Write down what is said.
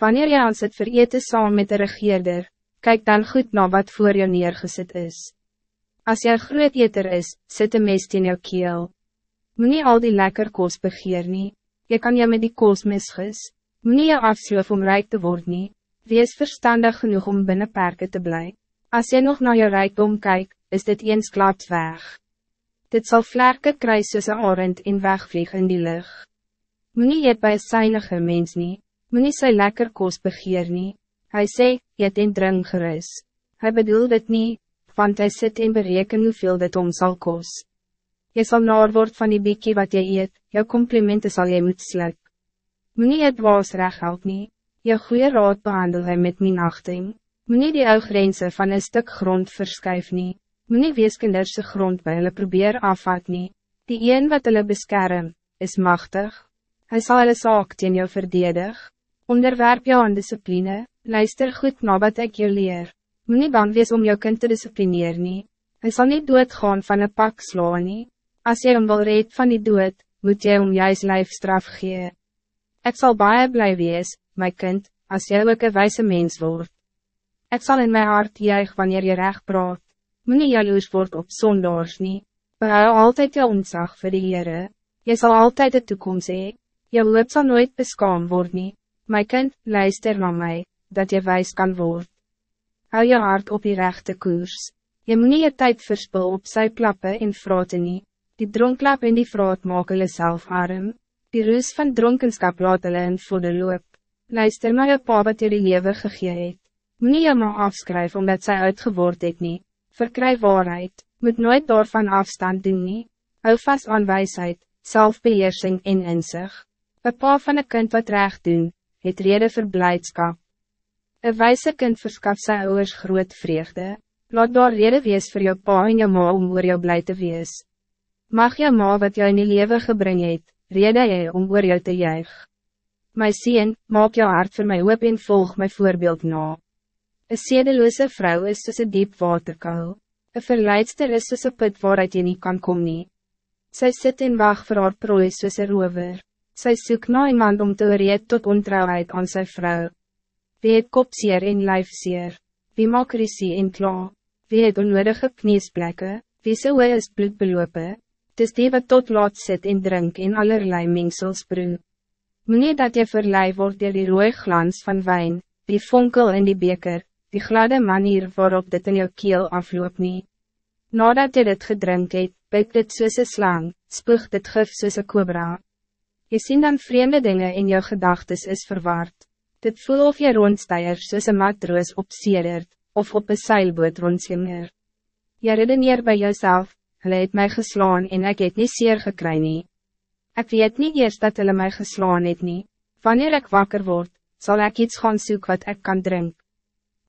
Wanneer je aan het vereten saam met de regeerder, kijk dan goed naar wat voor jou neergezet is. Als jy groot eter is, sit een mest in jou keel. Moet nie al die lekker koos begeer nie, jy kan jou met die koos misgis. Moet nie jou afsloof om rijk te worden nie, wees verstandig genoeg om binnen perken te blijven. Als je nog naar je rijkdom kijkt, is dit eens klapt weg. Dit zal vlerken kry soos een arend en wegvlieg in die lucht. Moenie eet by een seinige mens nie, moenie sy lekker koos begeer nie. Hy sê, eet en drink gerus. Hy bedoel dit nie, want hij zit en bereken hoeveel dit om zal kos. Je zal naar word van die biekie wat je eet, jou complimenten zal je moet slik. Moenie het was recht help nie, jou goede raad behandel hy met minachting. Moenie die ou grense van een stuk grond verskuif nie. Moenie weeskinderse grond by hulle probeer afvat nie. Die een wat hulle beskerm, is machtig. Hij zal hulle saak teen jou verdedig. Onderwerp jou aan discipline, luister goed na wat ek jou leer. Moenie bang wees om jou kind te disciplineer nie. Hy sal nie doodgaan van een pak slaan nie. As jy hom wil red van die dood, moet jy om juist lijfstraf gee. Ek sal baie blij wees, my kind, als jy ook een wijze mens wordt. Ik zal in mijn hart juich wanneer je recht praat. Moenie jaloers word op zondaars nie. Behou altijd jou ontzag vir die Heere. Jy sal altijd de toekomst hee. Jou hoop sal nooit beskaam word nie. My kind, luister na mij, dat je wijs kan worden. Hou je hart op die rechte koers. Je moet nie je tijd verspil op sy klappe en vraten nie. Die dronklap en die vraat maak hulle self arm. Die roes van dronkenskap laat hulle in voor de loop. Luister na je pa wat jy die lewe gegee het. Moet nie maar afskryf omdat sy uitgeword het nie verkry waarheid, moet nooit daarvan afstand doen nie, hou vast aan wijsheid, zelfbeheersing en inzicht. Een pa van een kind wat recht doen, het rede vir blijdskap. Een wijze kind verskaf sy ouders groot vreugde, laat daar rede wees voor jou pa en jou ma om oor jou blij te wees. Mag jou ma wat jou in die leven gebring het, rede jy om oor jou te juig. My sien, maak jou hart voor my hoop en volg my voorbeeld na. Een sedeloze vrouw is soos een diep waterkuil. Een verleidster is soos een put waaruit je niet kan komen. nie. Sy sit en wacht vir haar prooi soos een rover. Sy soek na iemand om te reed tot ontrouwheid aan zijn vrouw. Wie het kopseer en lijfseer? Wie maak risie en kla? Wie het onnodige kniesplekke? Wie sy oe is bloed belope? Dis die wat tot laat sit en drink en allerlei mengsels broe. Meneer dat je verlei wordt door die rooie glans van wijn, die vonkel in die beker, die gladde manier waarop dit in jou keel afloop nie. Nadat jy dit gedrink het, byk dit soos een slang, spoeg dit gif soos een kobra. Je sien dan vreemde dingen in jou gedachtes is verwaard. Dit voel of jy rondsteier soos een matroos op sedert, of op een seilboot rondsjinger. Jy redeneer bij jouself, hulle het my geslaan en ek het nie seer gekry nie. Ek weet niet eerst dat hulle my geslaan het nie. Wanneer ik wakker word, zal ik iets gaan zoeken wat ik kan drinken.